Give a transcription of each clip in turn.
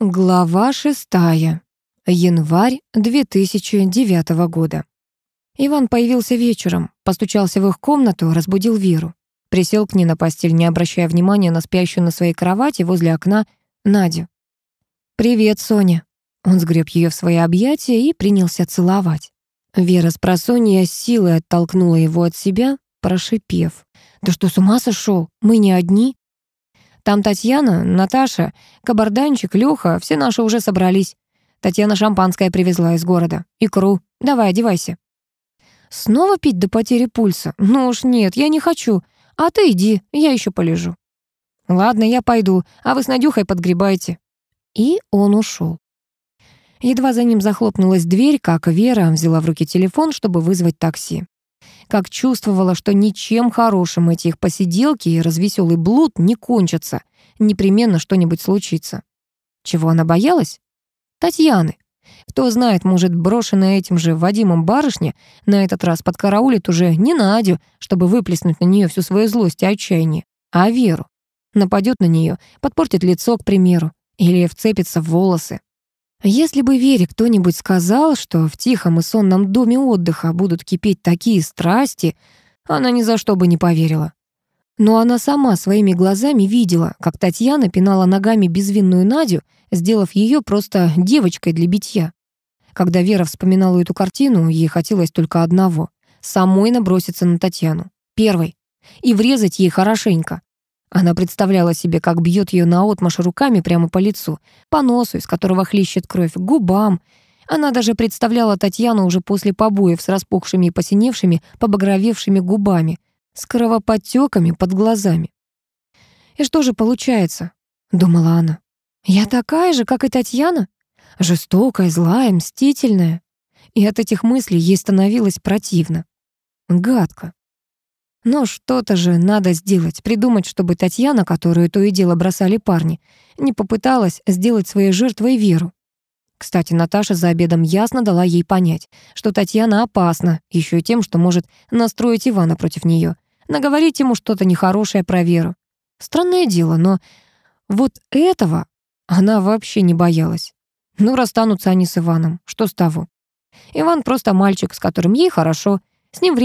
Глава шестая. Январь 2009 года. Иван появился вечером, постучался в их комнату, разбудил Веру. Присел к ней на постель, не обращая внимания на спящую на своей кровати возле окна Надю. «Привет, Соня». Он сгреб ее в свои объятия и принялся целовать. Вера с просонья силой оттолкнула его от себя, прошипев. «Ты что, с ума сошел? Мы не одни. Там Татьяна, Наташа, Кабарданчик, Лёха, все наши уже собрались. Татьяна шампанское привезла из города. Икру. Давай, одевайся. Снова пить до потери пульса? Ну уж нет, я не хочу. А ты иди, я ещё полежу. Ладно, я пойду, а вы с Надюхой подгребайте. И он ушел. Едва за ним захлопнулась дверь, как Вера взяла в руки телефон, чтобы вызвать такси. Как чувствовала, что ничем хорошим эти их посиделки и развеселый блуд не кончатся. Непременно что-нибудь случится. Чего она боялась? Татьяны. Кто знает, может, брошенная этим же Вадимом барышня на этот раз подкараулит уже не Надю, чтобы выплеснуть на нее всю свою злость и отчаяние, а Веру. Нападет на нее, подпортит лицо, к примеру, или вцепится в волосы. Если бы Вере кто-нибудь сказал, что в тихом и сонном доме отдыха будут кипеть такие страсти, она ни за что бы не поверила. Но она сама своими глазами видела, как Татьяна пинала ногами безвинную Надю, сделав ее просто девочкой для битья. Когда Вера вспоминала эту картину, ей хотелось только одного — самой наброситься на Татьяну. Первой. И врезать ей хорошенько. Она представляла себе, как бьет ее наотмашь руками прямо по лицу, по носу, из которого хлещет кровь, губам. Она даже представляла Татьяну уже после побоев с распухшими и посиневшими, побагровевшими губами, с кровоподтеками под глазами. «И что же получается?» — думала она. «Я такая же, как и Татьяна? Жестокая, злая, мстительная». И от этих мыслей ей становилось противно. Гадко. Но что-то же надо сделать, придумать, чтобы Татьяна, которую то и дело бросали парни, не попыталась сделать своей жертвой Веру. Кстати, Наташа за обедом ясно дала ей понять, что Татьяна опасна, еще и тем, что может настроить Ивана против нее, наговорить ему что-то нехорошее про Веру. Странное дело, но вот этого она вообще не боялась. Ну, расстанутся они с Иваном, что с того? Иван просто мальчик, с которым ей хорошо, с ним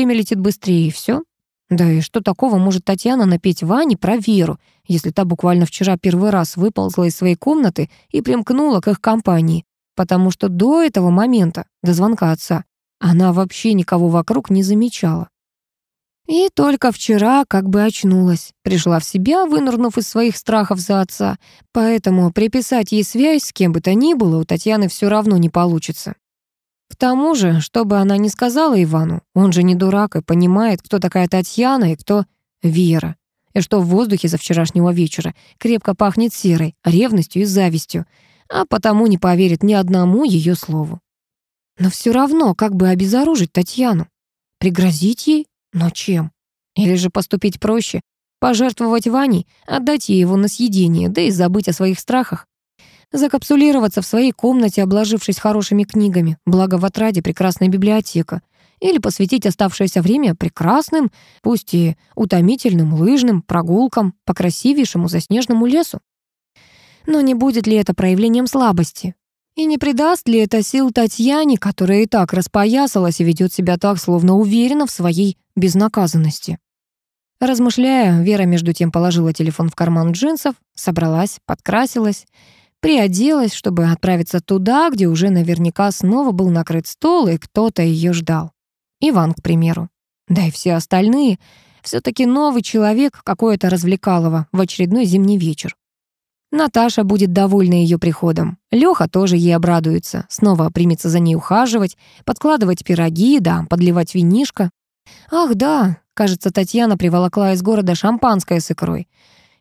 время летит быстрее, и все. Да и что такого может Татьяна напеть Ване про Веру, если та буквально вчера первый раз выползла из своей комнаты и примкнула к их компании? Потому что до этого момента, до звонка отца, она вообще никого вокруг не замечала. И только вчера как бы очнулась, пришла в себя, вынырнув из своих страхов за отца, поэтому К тому же, что бы она ни сказала Ивану, он же не дурак и понимает, кто такая Татьяна и кто Вера. И что в воздухе за вчерашнего вечера крепко пахнет серой, ревностью и завистью, а потому не поверит ни одному ее слову. Но все равно, как бы обезоружить Татьяну? Пригрозить ей? Но чем? Или же поступить проще? Пожертвовать Ваней, отдать ей его на съедение, да и забыть о своих страхах? Закапсулироваться в своей комнате, обложившись хорошими книгами, благо в отраде прекрасная библиотека, или посвятить оставшееся время прекрасным, пусть и утомительным лыжным прогулкам по красивейшему заснеженному лесу. Но не будет ли это проявлением слабости? И не придаст ли это сил Татьяне, которая и так распоясалась и ведет себя так, словно уверена в своей безнаказанности? Размышляя, Вера между тем положила телефон в карман джинсов, собралась, подкрасилась — приоделась, чтобы отправиться туда, где уже наверняка снова был накрыт стол, и кто-то ее ждал. Иван, к примеру. Да и все остальные. все таки новый человек какое-то развлекалово в очередной зимний вечер. Наташа будет довольна ее приходом. Леха тоже ей обрадуется. Снова примется за ней ухаживать, подкладывать пироги, да, подливать винишко. Ах, да, кажется, Татьяна приволокла из города шампанское с икрой.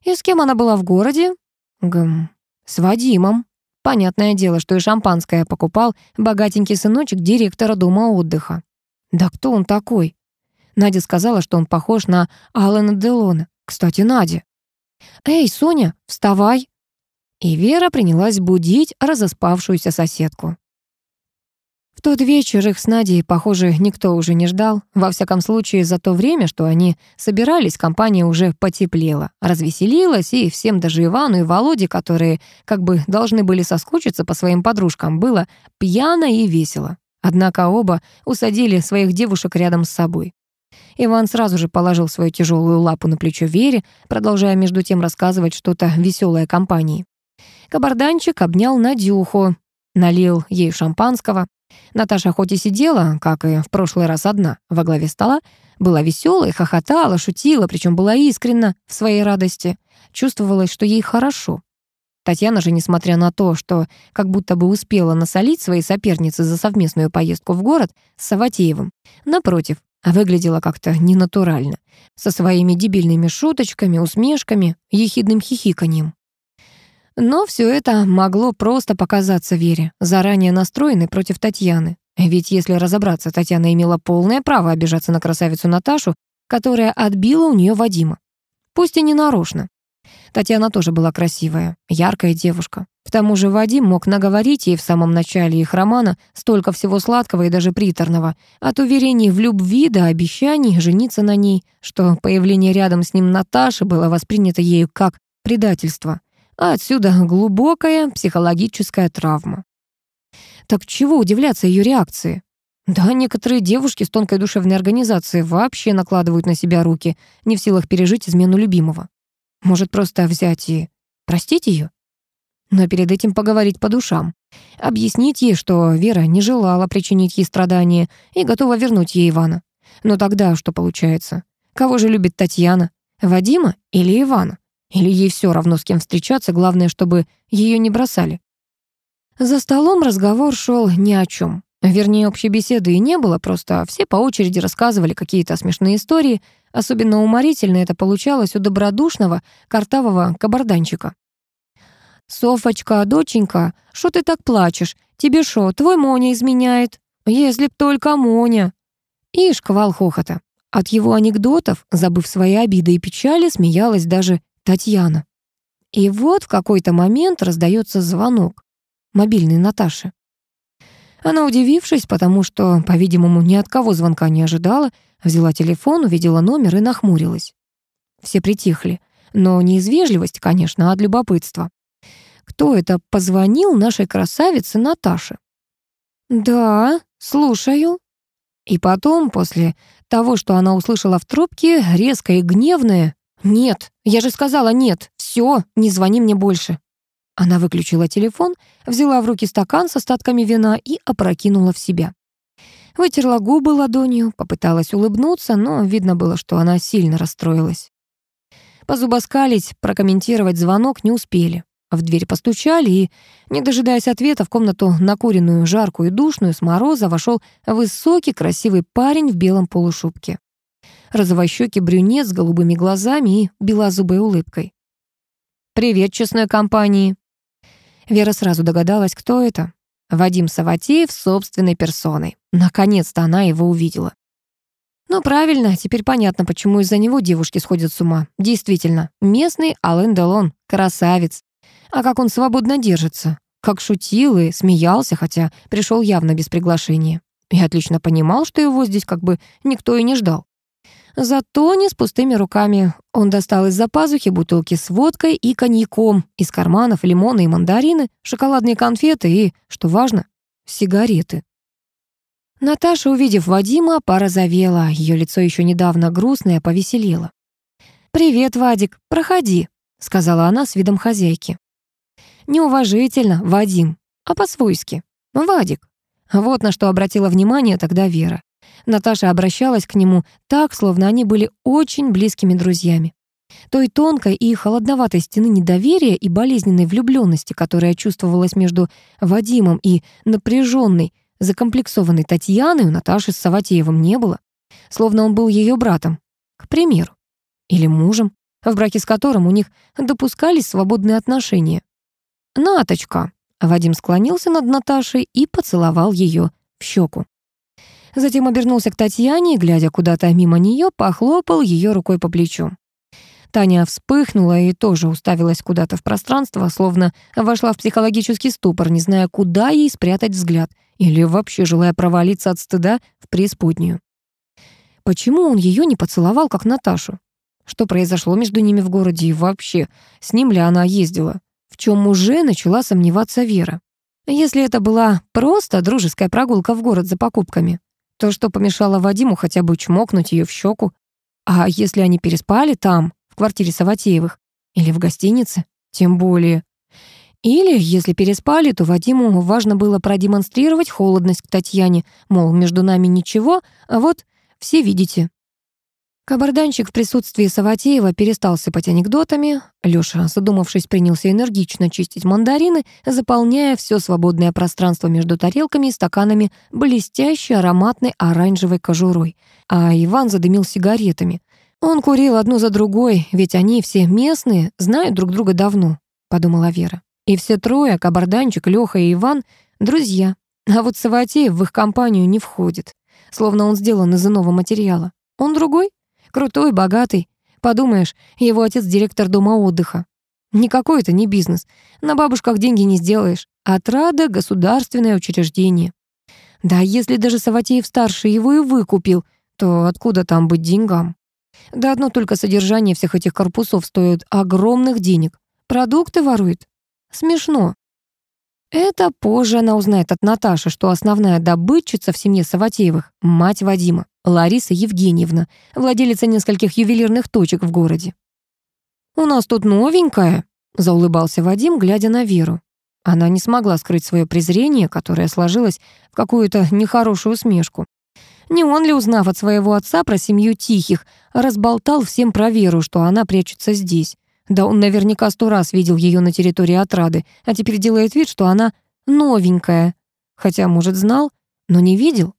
И с кем она была в городе? Гм, с Вадимом. Понятное дело, что и шампанское покупал богатенький сыночек директора дома отдыха. Да кто он такой? Надя сказала, что он похож на Алана Делона. Кстати, Надя. «Эй, Соня, вставай!» И Вера принялась будить разоспавшуюся соседку. В тот вечер их с Надей, похоже, никто уже не ждал. Во всяком случае, за то время, что они собирались, компания уже потеплела, развеселилась, и всем, даже Ивану и Володе, которые как бы должны были соскучиться по своим подружкам, было пьяно и весело. Однако оба усадили своих девушек рядом с собой. Иван сразу же положил свою тяжелую лапу на плечо Вере, продолжая между тем рассказывать что-то веселое компании. Кабарданчик обнял Надюху, налил ей шампанского. Наташа хоть и сидела, как и в прошлый раз одна, во главе стола, была веселой, хохотала, шутила, причем была искренна в своей радости. Чувствовалось, что ей хорошо. Татьяна же, несмотря на то, что как будто бы успела насолить своей сопернице за совместную поездку в город с Саватеевым, напротив, выглядела как-то ненатурально, со своими дебильными шуточками, усмешками, ехидным хихиканьем. Но все это могло просто показаться Вере, заранее настроенной против Татьяны. Ведь если разобраться, Татьяна имела полное право обижаться на красавицу Наташу, которая отбила у нее Вадима. Пусть и не нарочно. Татьяна тоже была красивая, яркая девушка. К тому же Вадим мог наговорить ей в самом начале их романа столько всего сладкого и даже приторного, от уверений в любви до обещаний жениться на ней, что появление рядом с ним Наташи было воспринято ею как предательство — а Отсюда глубокая психологическая травма. Так чего удивляться ее реакции? Да, некоторые девушки с тонкой душевной организацией вообще накладывают на себя руки, не в силах пережить измену любимого. Может, просто взять и простить ее? Но перед этим поговорить по душам. Объяснить ей, что Вера не желала причинить ей страдания и готова вернуть ей Ивана. Но тогда что получается? Кого же любит Татьяна? Вадима или Ивана? Или ей все равно, с кем встречаться, главное, чтобы ее не бросали. За столом разговор шел ни о чем. Вернее, общей беседы и не было, просто все по очереди рассказывали какие-то смешные истории. Особенно уморительно это получалось у добродушного, картавого кабарданчика. «Софочка, доченька, что ты так плачешь? Тебе шо, твой Моня изменяет? Если б только Моня!» И шквал хохота. От его анекдотов, забыв свои обиды и печали, смеялась даже Татьяна. И вот в какой-то момент раздается звонок. Мобильный Наташи. Она, удивившись, потому что, по-видимому, ни от кого звонка не ожидала, взяла телефон, увидела номер и нахмурилась. Все притихли. Но не из вежливости, конечно, а от любопытства. Кто это позвонил нашей красавице Наташе? «Да, слушаю». И потом, после того, что она услышала в трубке, резко и гневное «Нет, я же сказала нет. Все, не звони мне больше». Она выключила телефон, взяла в руки стакан с остатками вина и опрокинула в себя. Вытерла губы ладонью, попыталась улыбнуться, но видно было, что она сильно расстроилась. Позубоскалить, прокомментировать звонок не успели. В дверь постучали, и, не дожидаясь ответа, в комнату накуренную, жаркую и душную с мороза вошел высокий, красивый парень в белом полушубке. Розовая щеки брюнет с голубыми глазами и белозубой улыбкой. «Привет, честной компании!» Вера сразу догадалась, кто это. Вадим Саватеев собственной персоной. Наконец-то она его увидела. Ну правильно, теперь понятно, почему из-за него девушки сходят с ума. Действительно, местный Ален Делон, красавец. А как он свободно держится. Как шутил и смеялся, хотя пришел явно без приглашения. И отлично понимал, что его здесь как бы никто и не ждал. Зато не с пустыми руками. Он достал из-за пазухи бутылки с водкой и коньяком, из карманов лимоны и мандарины, шоколадные конфеты и, что важно, сигареты. Наташа, увидев Вадима, порозовела. Ее лицо еще недавно грустное повеселело. «Привет, Вадик, проходи», — сказала она с видом хозяйки. «Неуважительно, Вадим, а по-свойски. Вадик». Вот на что обратила внимание тогда Вера. Наташа обращалась к нему так, словно они были очень близкими друзьями. Той тонкой и холодноватой стены недоверия и болезненной влюбленности, которая чувствовалась между Вадимом и напряженной, закомплексованной Татьяной, у Наташи с Саватеевым не было. Словно он был ее братом, к примеру, или мужем, в браке с которым у них допускались свободные отношения. «Наточка!» — Вадим склонился над Наташей и поцеловал ее в щеку. Затем обернулся к Татьяне и, глядя куда-то мимо нее, похлопал ее рукой по плечу. Таня вспыхнула и тоже уставилась куда-то в пространство, словно вошла в психологический ступор, не зная, куда ей спрятать взгляд, или вообще желая провалиться от стыда в преисподнюю. Почему он ее не поцеловал, как Наташу? Что произошло между ними в городе и вообще, с ним ли она ездила? В чем уже начала сомневаться Вера? Если это была просто дружеская прогулка в город за покупками, то, что помешало Вадиму хотя бы чмокнуть ее в щеку. А если они переспали там, в квартире Саватеевых? Или в гостинице? Тем более. Или, если переспали, то Вадиму важно было продемонстрировать холодность к Татьяне, мол, между нами ничего, а вот все видите, Кабарданчик в присутствии Саватеева перестал сыпать анекдотами. Лёша, задумавшись, принялся энергично чистить мандарины, заполняя все свободное пространство между тарелками и стаканами блестящей ароматной оранжевой кожурой. А Иван задымил сигаретами. Он курил одну за другой, ведь они все местные, знают друг друга давно, подумала Вера. И все трое, Кабарданчик, Лёха и Иван, друзья. А вот Саватеев в их компанию не входит, словно он сделан из иного материала. Он другой? Крутой, богатый. Подумаешь, его отец директор дома отдыха. Никакой это не бизнес. На бабушках деньги не сделаешь. Отрада — государственное учреждение. Да если даже Саватеев-старший его и выкупил, то откуда там быть деньгам? Да одно только содержание всех этих корпусов стоит огромных денег. Продукты ворует. Смешно. Это позже она узнает от Наташи, что основная добытчица в семье Саватеевых — мать Вадима, Лариса Евгеньевна, владелица нескольких ювелирных точек в городе. «У нас тут новенькая», — заулыбался Вадим, глядя на Веру. Она не смогла скрыть свое презрение, которое сложилось в какую-то нехорошую смешку. Не он ли, узнав от своего отца про семью Тихих, разболтал всем про Веру, что она прячется здесь? Да он наверняка сто раз видел ее на территории отрады, а теперь делает вид, что она новенькая. Хотя, может, знал, но не видел.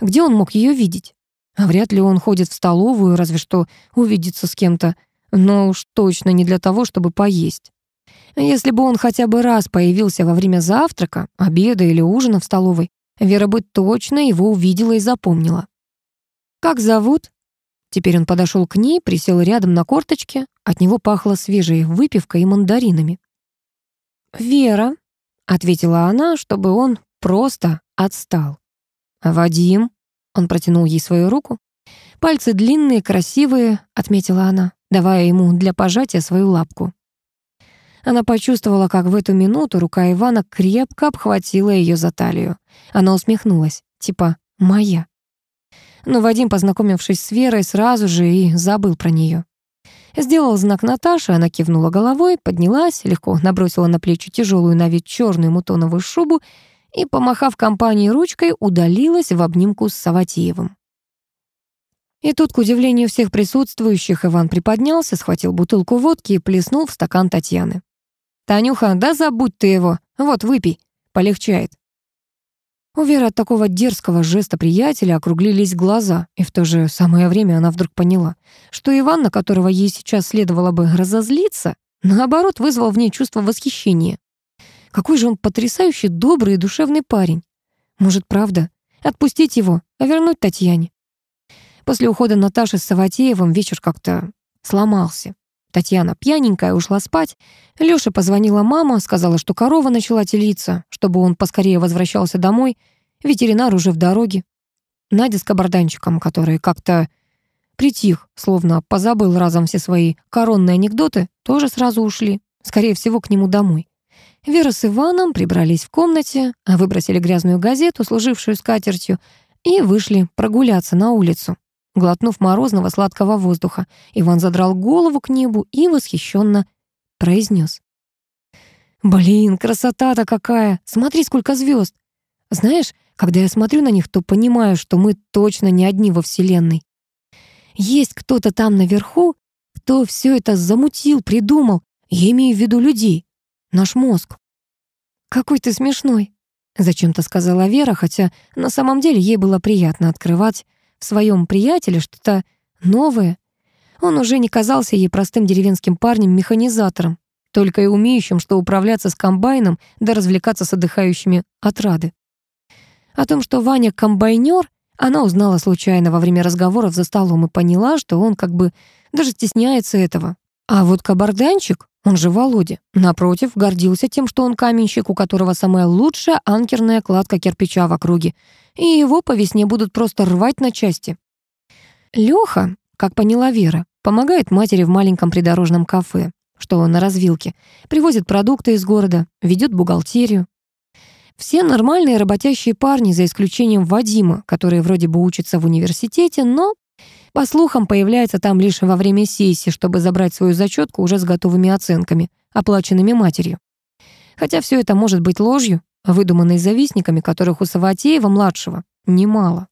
Где он мог ее видеть? А вряд ли он ходит в столовую, разве что увидится с кем-то, но уж точно не для того, чтобы поесть. Если бы он хотя бы раз появился во время завтрака, обеда или ужина в столовой, Вера бы точно его увидела и запомнила. «Как зовут?» Теперь он подошел к ней, присел рядом на корточке. От него пахло свежей выпивкой и мандаринами. «Вера», — ответила она, чтобы он просто отстал. «Вадим?» Он протянул ей свою руку. Пальцы длинные, красивые, отметила она, давая ему для пожатия свою лапку. Она почувствовала, как в эту минуту рука Ивана крепко обхватила ее за талию. Она усмехнулась, типа «моя». Но Вадим, познакомившись с Верой, сразу же и забыл про нее. Сделал знак Наташи, она кивнула головой, поднялась, легко набросила на плечи тяжелую на вид черную мутоновую шубу и, помахав компанией ручкой, удалилась в обнимку с Саватеевым. И тут, к удивлению всех присутствующих, Иван приподнялся, схватил бутылку водки и плеснул в стакан Татьяны. «Танюха, да забудь ты его! Вот, выпей! Полегчает!» У Веры от такого дерзкого жеста приятеля округлились глаза, и в то же самое время она вдруг поняла, что Иван, на которого ей сейчас следовало бы разозлиться, наоборот вызвал в ней чувство восхищения. Какой же он потрясающий, добрый и душевный парень. Может, правда, отпустить его, а вернуть Татьяне? После ухода Наташи с Саватеевым вечер как-то сломался. Татьяна пьяненькая ушла спать. Лёше позвонила мама, сказала, что корова начала телиться, чтобы он поскорее возвращался домой. Ветеринар уже в дороге. Надя с кабарданчиком, который как-то притих, словно позабыл разом все свои коронные анекдоты, тоже сразу ушли. Скорее всего, к нему домой. Вера Вирус Иваном прибрались в комнате, выбросили грязную газету, служившую скатертью, и вышли прогуляться на улицу. Глотнув морозного сладкого воздуха, Иван задрал голову к небу и восхищенно произнес. «Блин, красота-то какая! Смотри, сколько звезд! Знаешь, когда я смотрю на них, то понимаю, что мы точно не одни во Вселенной. Есть кто-то там наверху, кто все это замутил, придумал. Я имею в виду людей наш мозг. «Какой ты смешной!» Зачем-то сказала Вера, хотя на самом деле ей было приятно открывать в своем приятеле что-то новое. Он уже не казался ей простым деревенским парнем-механизатором, только и умеющим, что управляться с комбайном да развлекаться с отдыхающими от рады. О том, что Ваня комбайнер, она узнала случайно во время разговоров за столом и поняла, что он как бы даже стесняется этого. А вот кабарданчик он же Володя, напротив, гордился тем, что он каменщик, у которого самая лучшая анкерная кладка кирпича в округе, и его по весне будут просто рвать на части. Лёха, как поняла Вера, помогает матери в маленьком придорожном кафе, что на развилке, привозит продукты из города, ведет бухгалтерию. Все нормальные работящие парни, за исключением Вадима, который вроде бы учится в университете, но, По слухам, появляется там лишь во время сессии, чтобы забрать свою зачетку уже с готовыми оценками, оплаченными матерью. Хотя все это может быть ложью, а выдуманной завистниками, которых у Саватеева-младшего немало.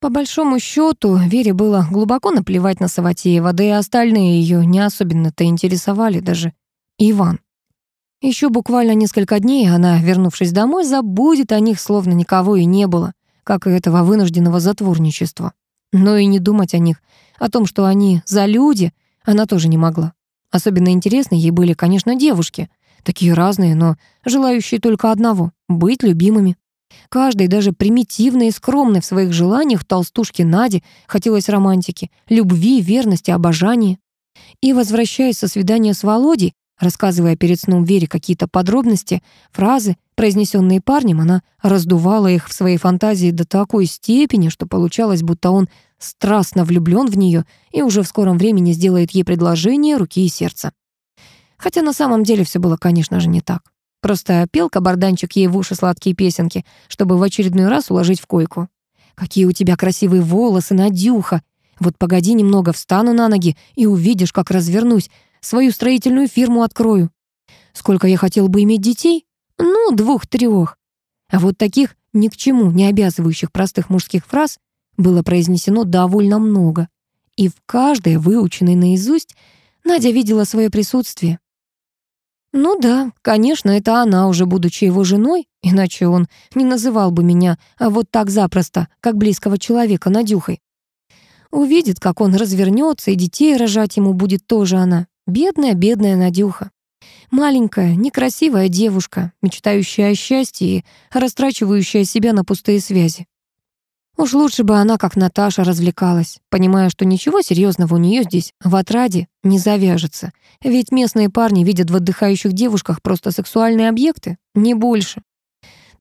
По большому счету, Вере было глубоко наплевать на Саватеева, да и остальные ее не особенно-то интересовали, даже Иван. Еще буквально несколько дней она, вернувшись домой, забудет о них, словно никого и не было, как и этого вынужденного затворничества но и не думать о них, о том, что они за люди, она тоже не могла. Особенно интересны ей были, конечно, девушки. Такие разные, но желающие только одного — быть любимыми. Каждой, даже примитивной и скромной в своих желаниях толстушке Наде хотелось романтики, любви, верности, обожания. И, возвращаясь со свидания с Володей, Рассказывая перед сном Вере какие-то подробности, фразы, произнесенные парнем, она раздувала их в своей фантазии до такой степени, что получалось, будто он страстно влюблен в нее и уже в скором времени сделает ей предложение руки и сердца. Хотя на самом деле все было, конечно же, не так. Просто пел кабарданчик ей в уши сладкие песенки, чтобы в очередной раз уложить в койку. «Какие у тебя красивые волосы, Надюха! Вот погоди немного, встану на ноги и увидишь, как развернусь свою строительную фирму открою. Сколько я хотел бы иметь детей? Ну, двух-трех. А вот таких ни к чему не обязывающих простых мужских фраз было произнесено довольно много. И в каждой, выученной наизусть, Надя видела свое присутствие. Ну да, конечно, это она, уже будучи его женой, иначе он не называл бы меня а, вот так запросто, как близкого человека, Надюхой. Увидит, как он развернется, и детей рожать ему будет тоже она. Бедная, бедная Надюха. Маленькая, некрасивая девушка, мечтающая о счастье и растрачивающая себя на пустые связи. Уж лучше бы она, как Наташа, развлекалась, понимая, что ничего серьезного у нее здесь, в отраде, не завяжется. Ведь местные парни видят в отдыхающих девушках просто сексуальные объекты, не больше.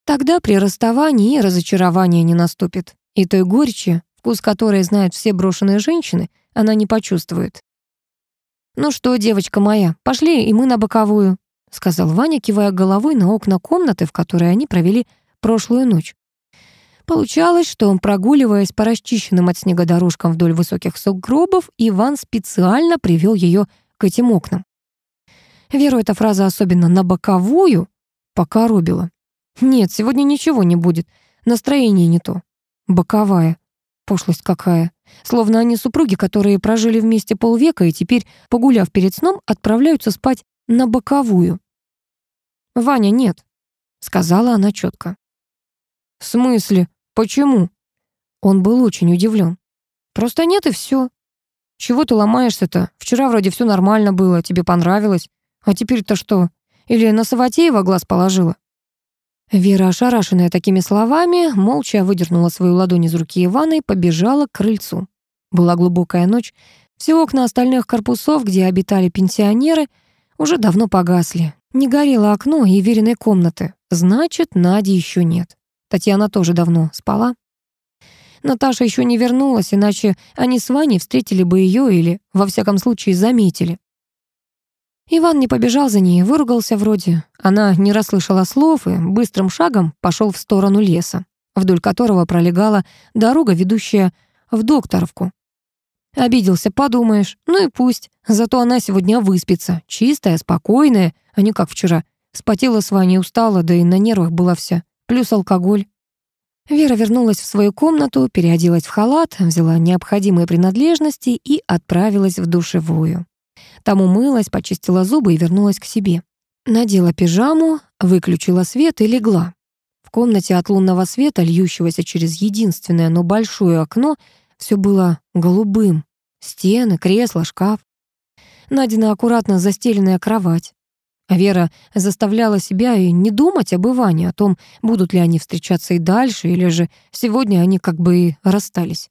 Тогда при расставании и разочарование не наступит. И той горечи, вкус которой знают все брошенные женщины, она не почувствует. «Ну что, девочка моя, пошли и мы на боковую», сказал Ваня, кивая головой на окна комнаты, в которой они провели прошлую ночь. Получалось, что, прогуливаясь по расчищенным от снега дорожкам вдоль высоких сугробов, Иван специально привел ее к этим окнам. Веру эта фраза особенно «на боковую» покоробила. «Нет, сегодня ничего не будет. Настроение не то. Боковая пошлость какая. Словно они супруги, которые прожили вместе полвека и теперь, погуляв перед сном, отправляются спать на боковую. «Ваня, нет», — сказала она четко. «В смысле? Почему?» Он был очень удивлен. «Просто нет и все. Чего ты ломаешься-то? Вчера вроде все нормально было, тебе понравилось. А теперь-то что? Или на Саватеева глаз положила?» Вера, ошарашенная такими словами, молча выдернула свою ладонь из руки Ивана и побежала к крыльцу. Была глубокая ночь, все окна остальных корпусов, где обитали пенсионеры, уже давно погасли. Не горело окно и веренной комнаты. Значит, Нади еще нет. Татьяна тоже давно спала. Наташа еще не вернулась, иначе они с Ваней встретили бы ее или, во всяком случае, заметили. Иван не побежал за ней, выругался вроде. Она не расслышала слов и быстрым шагом пошел в сторону леса, вдоль которого пролегала дорога, ведущая в Докторовку. Обиделся, подумаешь. Ну и пусть. Зато она сегодня выспится. Чистая, спокойная, а не как вчера. Спотела с Ваней, устала, да и на нервах была вся. Плюс алкоголь. Вера вернулась в свою комнату, переоделась в халат, взяла необходимые принадлежности и отправилась в душевую. Там умылась, почистила зубы и вернулась к себе. Надела пижаму, выключила свет и легла. В комнате от лунного света, льющегося через единственное, но большое окно, все было голубым. Стены, кресло, шкаф. Надина аккуратно застеленная кровать. Вера заставляла себя и не думать об Иване, о том, будут ли они встречаться и дальше, или же сегодня они как бы и расстались. Ей очень хотелось услышать отца, но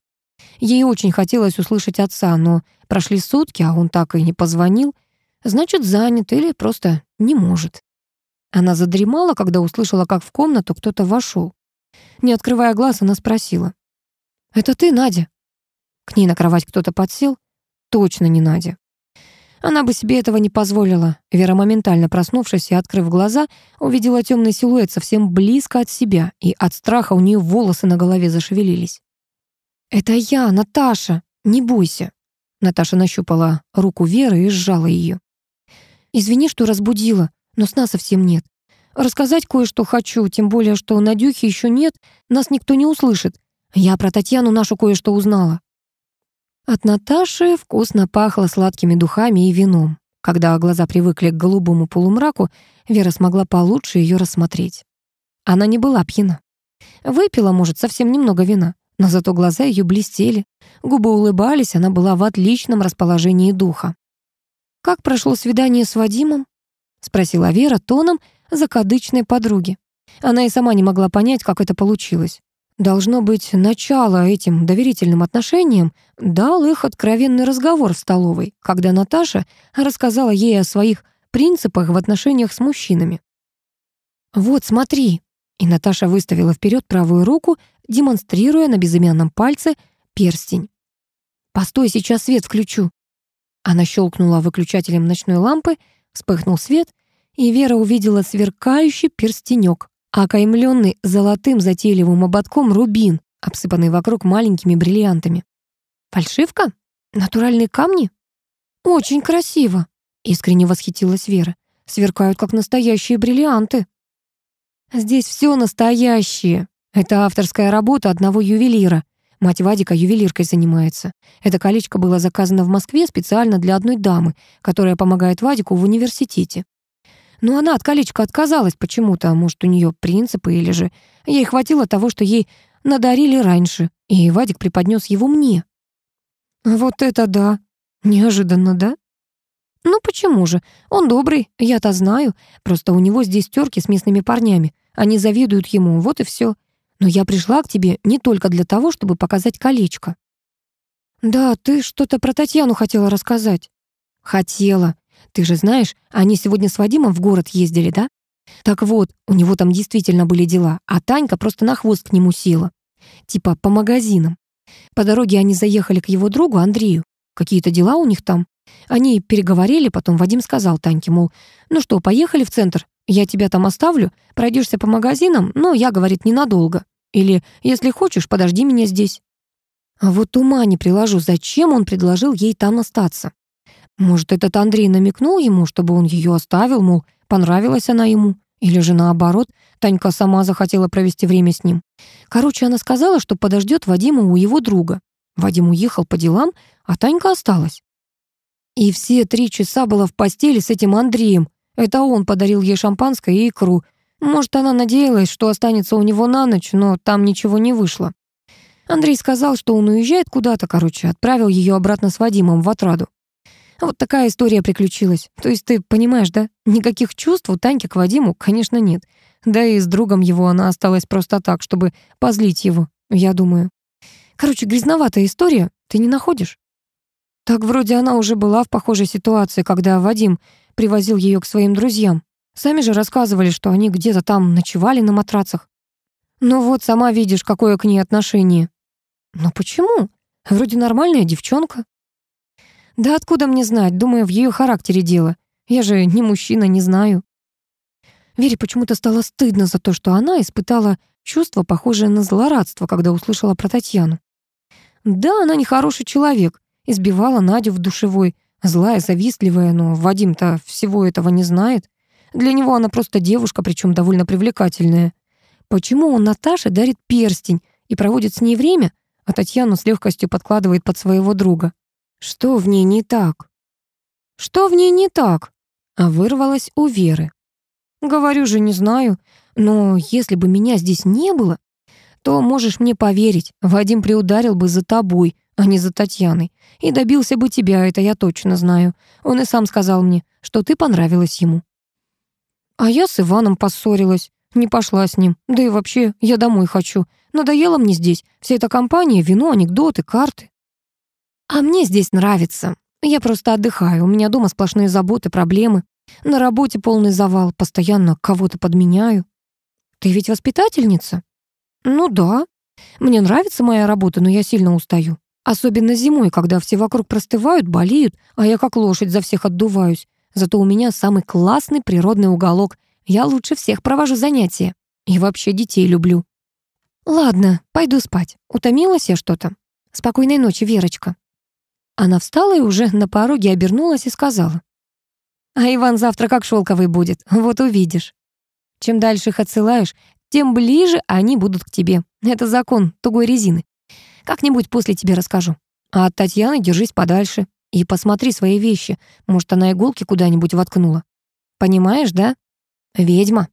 прошли сутки, а он так и не позвонил. Значит, занят или просто не может. Она задремала, когда услышала, как в комнату кто-то вошел. Не открывая глаз, она спросила. «Это ты, Надя?» К ней на кровать кто-то подсел. Точно не Надя. Она бы себе этого не позволила. Вера, моментально проснувшись и открыв глаза, увидела темный силуэт совсем близко от себя, и от страха у нее волосы на голове зашевелились. «Это я, Наташа! Не бойся!» Наташа нащупала руку Веры и сжала ее. «Извини, что разбудила, но сна совсем нет. Рассказать кое-что хочу, тем более, что Надюхи еще нет, нас никто не услышит. Я про Татьяну нашу кое-что узнала». От Наташи вкусно пахло сладкими духами и вином. Когда глаза привыкли к голубому полумраку, Вера смогла получше ее рассмотреть. Она не была пьяна. Выпила, может, совсем немного вина. но зато глаза ее блестели, губы улыбались, она была в отличном расположении духа. «Как прошло свидание с Вадимом?» — спросила Вера тоном закадычной подруги. Она и сама не могла понять, как это получилось. Должно быть, начало этим доверительным отношениям дал их откровенный разговор в столовой, когда Наташа рассказала ей о своих принципах в отношениях с мужчинами. «Вот, смотри!» И Наташа выставила вперед правую руку, демонстрируя на безымянном пальце перстень. «Постой, сейчас свет включу». Она щелкнула выключателем ночной лампы, вспыхнул свет, и Вера увидела сверкающий перстенек, окаймленный золотым затейливым ободком рубин, обсыпанный вокруг маленькими бриллиантами. «Фальшивка? Натуральные камни?» «Очень красиво», — искренне восхитилась Вера. «Сверкают, как настоящие бриллианты». «Здесь все настоящее», Это авторская работа одного ювелира. Мать Вадика ювелиркой занимается. Это колечко было заказано в Москве специально для одной дамы, которая помогает Вадику в университете. Но она от колечка отказалась почему-то, а может, у нее принципы, или же ей хватило того, что ей надарили раньше, и Вадик преподнес его мне. Вот это да! Неожиданно, да? Ну почему же? Он добрый, я-то знаю. Просто у него здесь терки с местными парнями. Они завидуют ему, вот и все. Но я пришла к тебе не только для того, чтобы показать колечко». «Да, ты что-то про Татьяну хотела рассказать». «Хотела. Ты же знаешь, они сегодня с Вадимом в город ездили, да? Так вот, у него там действительно были дела, а Танька просто на хвост к нему села. Типа по магазинам. По дороге они заехали к его другу Андрею. Какие-то дела у них там. Они переговорили, потом Вадим сказал Таньке, мол, ну что, поехали в центр, я тебя там оставлю, пройдешься по магазинам, но я, говорит, ненадолго. Или, если хочешь, подожди меня здесь». А Вот ума не приложу, зачем он предложил ей там остаться. Может, этот Андрей намекнул ему, чтобы он ее оставил, мол, понравилась она ему. Или же наоборот, Танька сама захотела провести время с ним. Короче, она сказала, что подождет Вадима у его друга. Вадим уехал по делам, а Танька осталась. И все три часа была в постели с этим Андреем. Это он подарил ей шампанское и икру, может, она надеялась, что останется у него на ночь, но там ничего не вышло. Андрей сказал, что он уезжает куда-то, короче, отправил ее обратно с Вадимом в отраду. Вот такая история приключилась. То есть ты понимаешь, да? Никаких чувств у Таньки к Вадиму, конечно, нет. Да и с другом его она осталась просто так, чтобы позлить его, я думаю. Короче, грязноватая история, ты не находишь? Так вроде она уже была в похожей ситуации, когда Вадим привозил ее к своим друзьям. Сами же рассказывали, что они где-то там ночевали на матрацах. Ну вот, сама видишь, какое к ней отношение. Но ну почему? Вроде нормальная девчонка. Да откуда мне знать, думаю, в ее характере дело. Я же не мужчина, не знаю. Вере почему-то стало стыдно за то, что она испытала чувство, похожее на злорадство, когда услышала про Татьяну. Да, она нехороший человек, избивала Надю в душевой, злая, завистливая, но Вадим-то всего этого не знает. Для него она просто девушка, причем довольно привлекательная. Почему он Наташе дарит перстень и проводит с ней время, а Татьяну с легкостью подкладывает под своего друга? Что в ней не так? Что в ней не так? А вырвалась у Веры. Говорю же, не знаю, но если бы меня здесь не было, то можешь мне поверить, Вадим приударил бы за тобой, а не за Татьяной. И добился бы тебя, это я точно знаю. Он и сам сказал мне, что ты понравилась ему. А я с Иваном поссорилась. Не пошла с ним. Да и вообще, я домой хочу. Надоело мне здесь. Вся эта компания, вино, анекдоты, карты. А мне здесь нравится. Я просто отдыхаю. У меня дома сплошные заботы, проблемы. На работе полный завал. Постоянно кого-то подменяю. Ты ведь воспитательница? Ну да. Мне нравится моя работа, но я сильно устаю. Особенно зимой, когда все вокруг простывают, болеют, а я как лошадь за всех отдуваюсь. Зато у меня самый классный природный уголок. Я лучше всех провожу занятия. И вообще детей люблю. Ладно, пойду спать. Утомилась я что-то. Спокойной ночи, Верочка. Она встала и уже на пороге обернулась и сказала. А Иван завтра как шелковый будет, вот увидишь. Чем дальше их отсылаешь, тем ближе они будут к тебе. Это закон тугой резины. Как-нибудь после тебе расскажу. А от Татьяны держись подальше. И посмотри свои вещи. Может, она иголки куда-нибудь воткнула. Понимаешь, да? Ведьма.